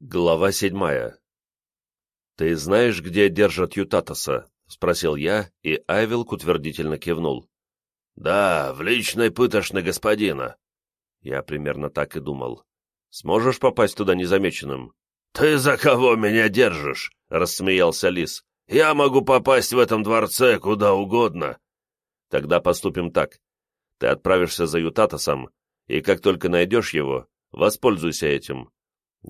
Глава седьмая. «Ты знаешь, где держат Ютатоса?» — спросил я, и Айвилк утвердительно кивнул. «Да, в личной пытошной господина». Я примерно так и думал. «Сможешь попасть туда незамеченным?» «Ты за кого меня держишь?» — рассмеялся Лис. «Я могу попасть в этом дворце куда угодно». «Тогда поступим так. Ты отправишься за Ютатосом, и как только найдешь его, воспользуйся этим.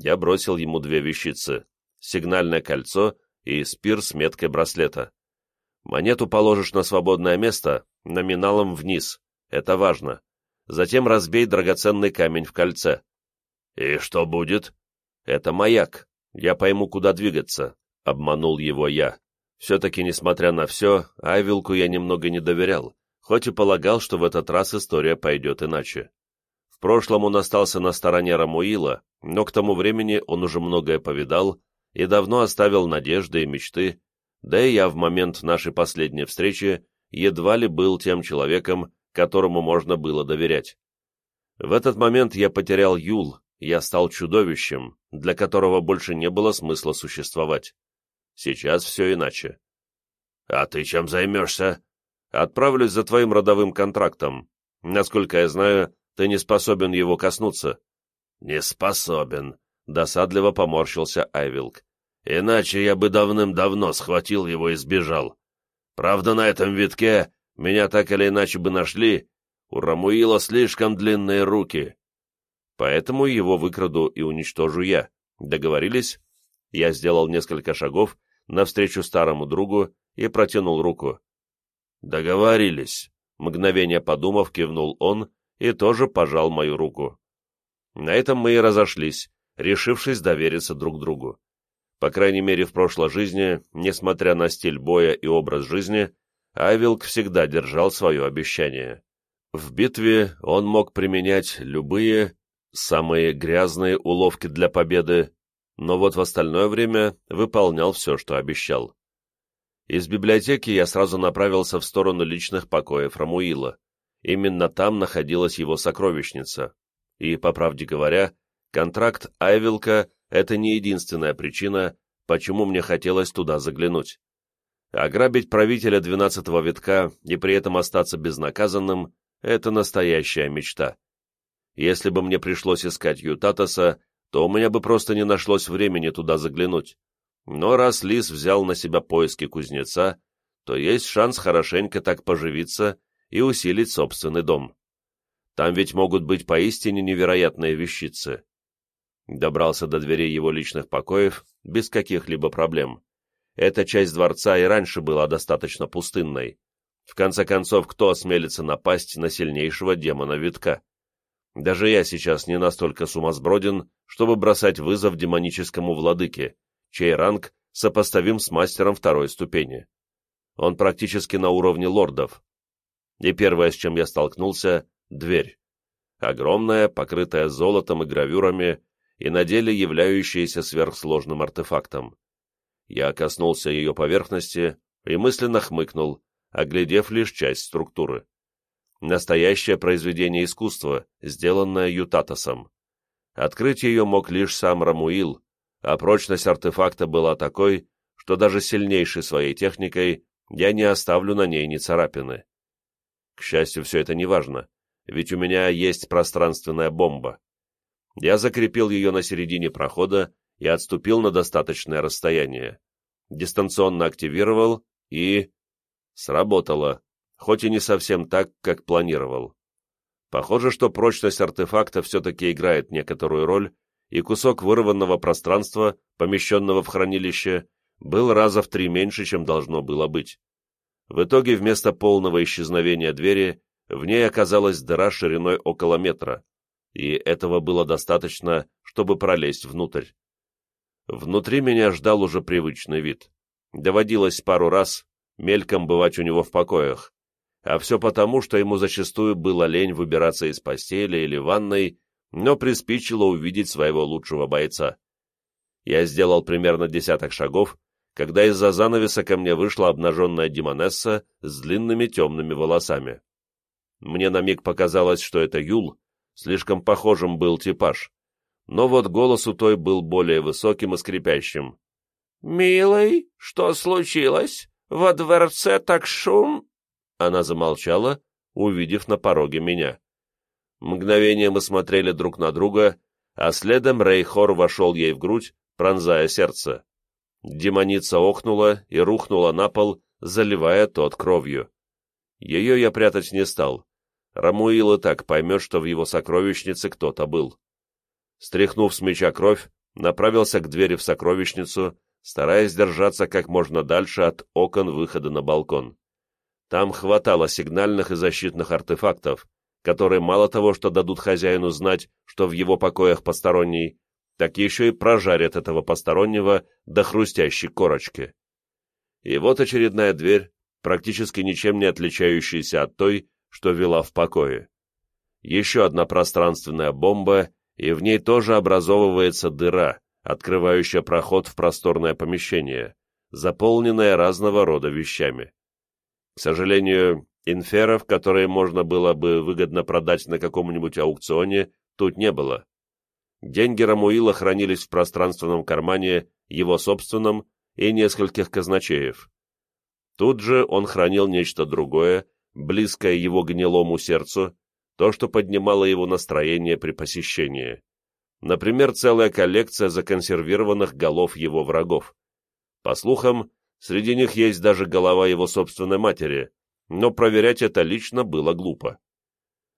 Я бросил ему две вещицы — сигнальное кольцо и спир с меткой браслета. Монету положишь на свободное место, номиналом вниз. Это важно. Затем разбей драгоценный камень в кольце. «И что будет?» «Это маяк. Я пойму, куда двигаться», — обманул его я. Все-таки, несмотря на все, Айвилку я немного не доверял, хоть и полагал, что в этот раз история пойдет иначе. В прошлом он остался на стороне Рамуила, но к тому времени он уже многое повидал и давно оставил надежды и мечты, да и я в момент нашей последней встречи едва ли был тем человеком, которому можно было доверять. В этот момент я потерял Юл, я стал чудовищем, для которого больше не было смысла существовать. Сейчас все иначе. «А ты чем займешься?» «Отправлюсь за твоим родовым контрактом. Насколько я знаю, ты не способен его коснуться». «Не способен», — досадливо поморщился Айвилк. «Иначе я бы давным-давно схватил его и сбежал. Правда, на этом витке меня так или иначе бы нашли. У Рамуила слишком длинные руки. Поэтому его выкраду и уничтожу я. Договорились?» Я сделал несколько шагов навстречу старому другу и протянул руку. «Договорились», — мгновение подумав, кивнул он и тоже пожал мою руку. На этом мы и разошлись, решившись довериться друг другу. По крайней мере, в прошлой жизни, несмотря на стиль боя и образ жизни, Айвилк всегда держал свое обещание. В битве он мог применять любые, самые грязные уловки для победы, но вот в остальное время выполнял все, что обещал. Из библиотеки я сразу направился в сторону личных покоев Рамуила. Именно там находилась его сокровищница. И, по правде говоря, контракт Айвилка — это не единственная причина, почему мне хотелось туда заглянуть. Ограбить правителя двенадцатого витка и при этом остаться безнаказанным — это настоящая мечта. Если бы мне пришлось искать Ютатоса, то у меня бы просто не нашлось времени туда заглянуть. Но раз Лис взял на себя поиски кузнеца, то есть шанс хорошенько так поживиться и усилить собственный дом. Там ведь могут быть поистине невероятные вещицы. Добрался до дверей его личных покоев без каких-либо проблем. Эта часть дворца и раньше была достаточно пустынной. В конце концов, кто осмелится напасть на сильнейшего демона витка? Даже я сейчас не настолько сумасброден, чтобы бросать вызов демоническому владыке, чей ранг сопоставим с мастером второй ступени. Он практически на уровне лордов, и первое, с чем я столкнулся — дверь. Огромная, покрытая золотом и гравюрами, и на деле являющаяся сверхсложным артефактом. Я коснулся ее поверхности и мысленно хмыкнул, оглядев лишь часть структуры. Настоящее произведение искусства, сделанное Ютатосом. Открыть ее мог лишь сам Рамуил, а прочность артефакта была такой, что даже сильнейшей своей техникой я не оставлю на ней ни царапины. К счастью, все это не важно, ведь у меня есть пространственная бомба. Я закрепил ее на середине прохода и отступил на достаточное расстояние. Дистанционно активировал и... Сработало, хоть и не совсем так, как планировал. Похоже, что прочность артефакта все-таки играет некоторую роль, и кусок вырванного пространства, помещенного в хранилище, был раза в три меньше, чем должно было быть. В итоге вместо полного исчезновения двери в ней оказалась дыра шириной около метра, и этого было достаточно, чтобы пролезть внутрь. Внутри меня ждал уже привычный вид. Доводилось пару раз мельком бывать у него в покоях, а все потому, что ему зачастую было лень выбираться из постели или ванной, но приспичило увидеть своего лучшего бойца. Я сделал примерно десяток шагов, когда из-за занавеса ко мне вышла обнаженная Димонесса с длинными темными волосами. Мне на миг показалось, что это Юл, слишком похожим был типаж, но вот голос у той был более высоким и скрипящим. «Милый, что случилось? Во дворце так шум?» Она замолчала, увидев на пороге меня. Мгновение мы смотрели друг на друга, а следом Рейхор вошел ей в грудь, пронзая сердце. Демоница охнула и рухнула на пол, заливая тот кровью. Ее я прятать не стал. Рамуил и так поймет, что в его сокровищнице кто-то был. Стряхнув с меча кровь, направился к двери в сокровищницу, стараясь держаться как можно дальше от окон выхода на балкон. Там хватало сигнальных и защитных артефактов, которые мало того, что дадут хозяину знать, что в его покоях посторонний, так еще и прожарят этого постороннего до хрустящей корочки. И вот очередная дверь, практически ничем не отличающаяся от той, что вела в покое. Еще одна пространственная бомба, и в ней тоже образовывается дыра, открывающая проход в просторное помещение, заполненное разного рода вещами. К сожалению, инферов, которые можно было бы выгодно продать на каком-нибудь аукционе, тут не было. Деньги Рамуила хранились в пространственном кармане, его собственном и нескольких казначеев. Тут же он хранил нечто другое, близкое его гнилому сердцу, то, что поднимало его настроение при посещении. Например, целая коллекция законсервированных голов его врагов. По слухам, среди них есть даже голова его собственной матери, но проверять это лично было глупо.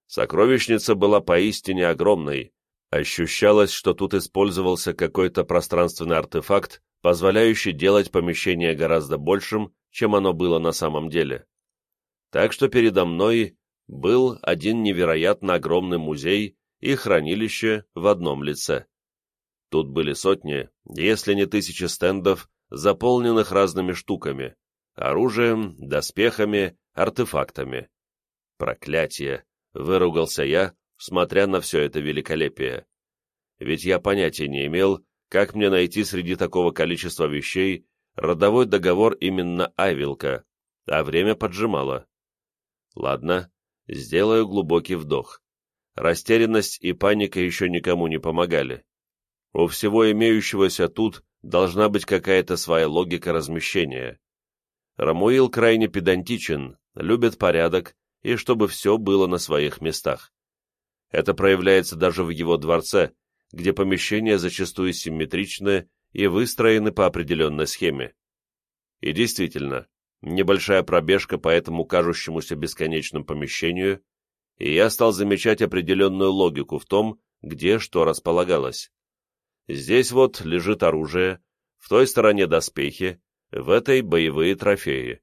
Сокровищница была поистине огромной. Ощущалось, что тут использовался какой-то пространственный артефакт, позволяющий делать помещение гораздо большим, чем оно было на самом деле. Так что передо мной был один невероятно огромный музей и хранилище в одном лице. Тут были сотни, если не тысячи стендов, заполненных разными штуками, оружием, доспехами, артефактами. Проклятие! Выругался я, смотря на все это великолепие. Ведь я понятия не имел, как мне найти среди такого количества вещей родовой договор именно Айвилка, а время поджимало. Ладно, сделаю глубокий вдох. Растерянность и паника еще никому не помогали. У всего имеющегося тут должна быть какая-то своя логика размещения. Рамуил крайне педантичен, любит порядок и чтобы все было на своих местах. Это проявляется даже в его дворце, где помещения зачастую симметричны и выстроены по определенной схеме. И действительно, небольшая пробежка по этому кажущемуся бесконечному помещению, и я стал замечать определенную логику в том, где что располагалось. Здесь вот лежит оружие, в той стороне доспехи, в этой боевые трофеи.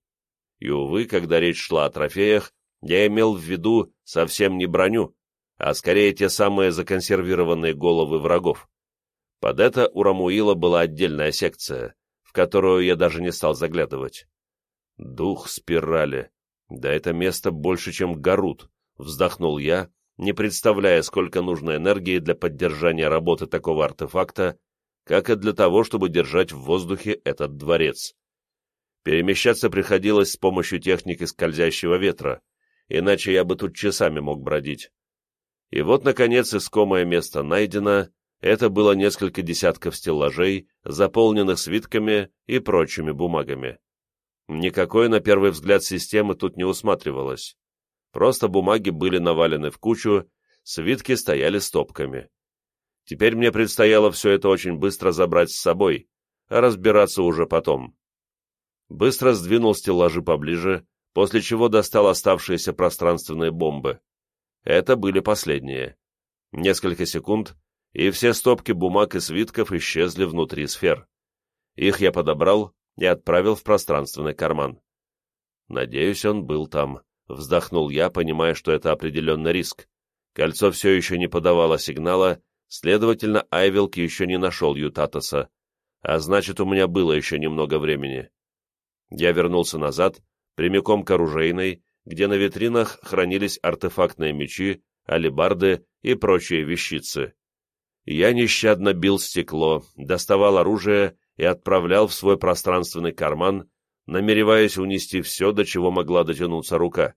И, увы, когда речь шла о трофеях, я имел в виду совсем не броню, а скорее те самые законсервированные головы врагов. Под это у Рамуила была отдельная секция, в которую я даже не стал заглядывать. Дух спирали. Да это место больше, чем Гарут, вздохнул я, не представляя, сколько нужно энергии для поддержания работы такого артефакта, как и для того, чтобы держать в воздухе этот дворец. Перемещаться приходилось с помощью техники скользящего ветра, иначе я бы тут часами мог бродить. И вот, наконец, искомое место найдено, это было несколько десятков стеллажей, заполненных свитками и прочими бумагами. Никакой, на первый взгляд, системы тут не усматривалось. Просто бумаги были навалены в кучу, свитки стояли стопками. Теперь мне предстояло все это очень быстро забрать с собой, а разбираться уже потом. Быстро сдвинул стеллажи поближе, после чего достал оставшиеся пространственные бомбы. Это были последние. Несколько секунд, и все стопки бумаг и свитков исчезли внутри сфер. Их я подобрал и отправил в пространственный карман. Надеюсь, он был там. Вздохнул я, понимая, что это определенный риск. Кольцо все еще не подавало сигнала, следовательно, Айвилк еще не нашел Ютатоса, а значит, у меня было еще немного времени. Я вернулся назад, прямиком к оружейной, где на витринах хранились артефактные мечи, алебарды и прочие вещицы. Я нещадно бил стекло, доставал оружие и отправлял в свой пространственный карман, намереваясь унести все, до чего могла дотянуться рука.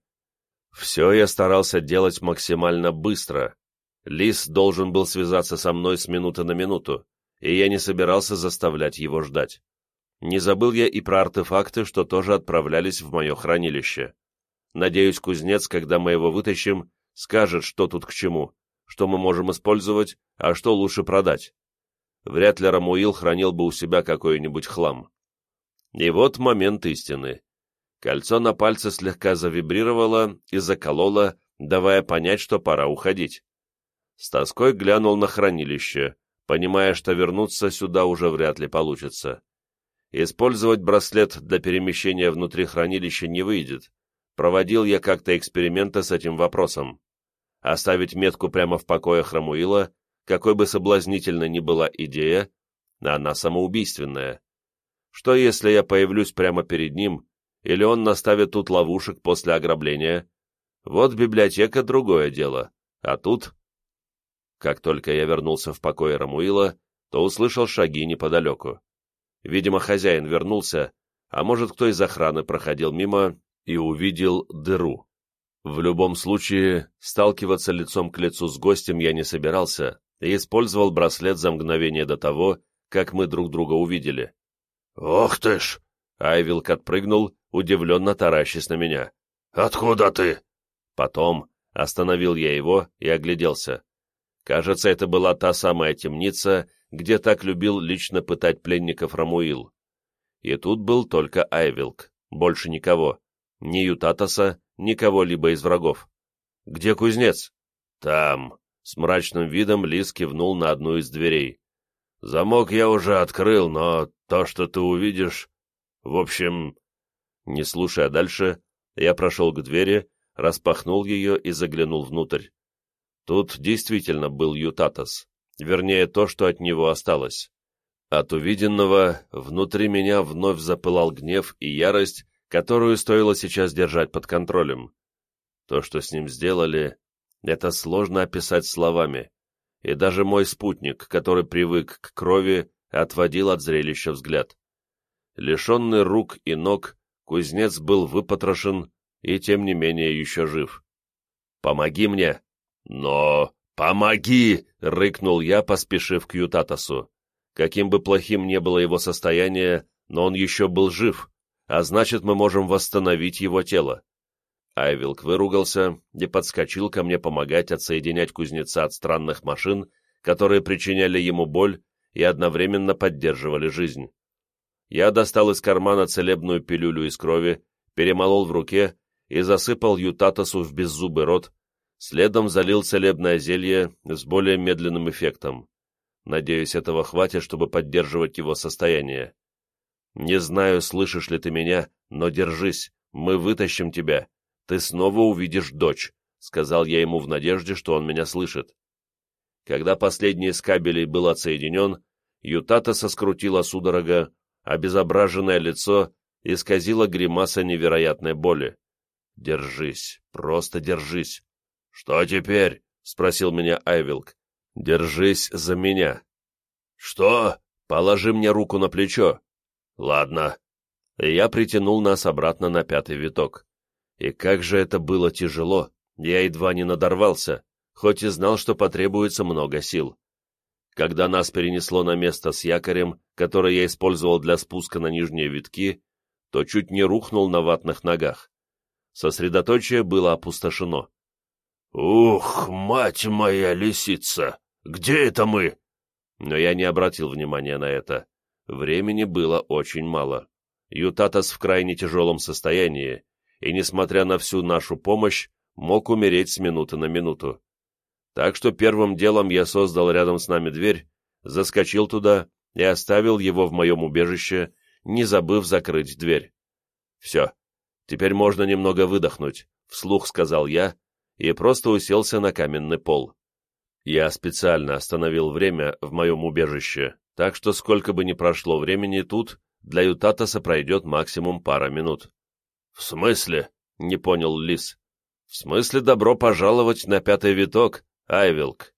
Все я старался делать максимально быстро. Лис должен был связаться со мной с минуты на минуту, и я не собирался заставлять его ждать. Не забыл я и про артефакты, что тоже отправлялись в мое хранилище. Надеюсь, кузнец, когда мы его вытащим, скажет, что тут к чему, что мы можем использовать, а что лучше продать. Вряд ли Рамуил хранил бы у себя какой-нибудь хлам. И вот момент истины. Кольцо на пальце слегка завибрировало и закололо, давая понять, что пора уходить. С тоской глянул на хранилище, понимая, что вернуться сюда уже вряд ли получится. Использовать браслет для перемещения внутри хранилища не выйдет. Проводил я как-то эксперименты с этим вопросом. Оставить метку прямо в покоях Рамуила, какой бы соблазнительной ни была идея, она самоубийственная. Что если я появлюсь прямо перед ним, или он наставит тут ловушек после ограбления? Вот библиотека — другое дело, а тут... Как только я вернулся в покой Рамуила, то услышал шаги неподалеку. Видимо, хозяин вернулся, а может, кто из охраны проходил мимо и увидел дыру. В любом случае, сталкиваться лицом к лицу с гостем я не собирался и использовал браслет за мгновение до того, как мы друг друга увидели. «Ох ты ж!» — Айвилк отпрыгнул, удивленно таращась на меня. «Откуда ты?» Потом остановил я его и огляделся. Кажется, это была та самая темница, где так любил лично пытать пленников Рамуил. И тут был только Айвилк, больше никого, ни Ютатаса, ни кого-либо из врагов. «Где кузнец?» «Там», — с мрачным видом Лис кивнул на одну из дверей. «Замок я уже открыл, но то, что ты увидишь... В общем...» Не слушая дальше, я прошел к двери, распахнул ее и заглянул внутрь. Тут действительно был Ютатас вернее то, что от него осталось. От увиденного внутри меня вновь запылал гнев и ярость, которую стоило сейчас держать под контролем. То, что с ним сделали, это сложно описать словами, и даже мой спутник, который привык к крови, отводил от зрелища взгляд. Лишенный рук и ног, кузнец был выпотрошен и, тем не менее, еще жив. «Помоги мне!» «Но...» «Помоги!» — рыкнул я, поспешив к Ютатасу. Каким бы плохим ни было его состояние, но он еще был жив, а значит, мы можем восстановить его тело. Айвилк выругался и подскочил ко мне помогать отсоединять кузнеца от странных машин, которые причиняли ему боль и одновременно поддерживали жизнь. Я достал из кармана целебную пилюлю из крови, перемолол в руке и засыпал Ютатасу в беззубый рот, Следом залил целебное зелье с более медленным эффектом. Надеюсь, этого хватит, чтобы поддерживать его состояние. Не знаю, слышишь ли ты меня, но держись, мы вытащим тебя. Ты снова увидишь дочь, — сказал я ему в надежде, что он меня слышит. Когда последний из кабелей был отсоединен, Ютата соскрутила судорога, обезображенное лицо исказило гримаса невероятной боли. Держись, просто держись. «Что теперь?» — спросил меня Айвилк. «Держись за меня». «Что?» «Положи мне руку на плечо». «Ладно». Я притянул нас обратно на пятый виток. И как же это было тяжело, я едва не надорвался, хоть и знал, что потребуется много сил. Когда нас перенесло на место с якорем, который я использовал для спуска на нижние витки, то чуть не рухнул на ватных ногах. Сосредоточие было опустошено. «Ух, мать моя лисица! Где это мы?» Но я не обратил внимания на это. Времени было очень мало. Ютатас в крайне тяжелом состоянии, и, несмотря на всю нашу помощь, мог умереть с минуты на минуту. Так что первым делом я создал рядом с нами дверь, заскочил туда и оставил его в моем убежище, не забыв закрыть дверь. «Все, теперь можно немного выдохнуть», — вслух сказал я, и просто уселся на каменный пол. Я специально остановил время в моем убежище, так что сколько бы ни прошло времени тут, для Ютатаса пройдет максимум пара минут. «В смысле?» — не понял Лис. «В смысле добро пожаловать на пятый виток, Айвилк?»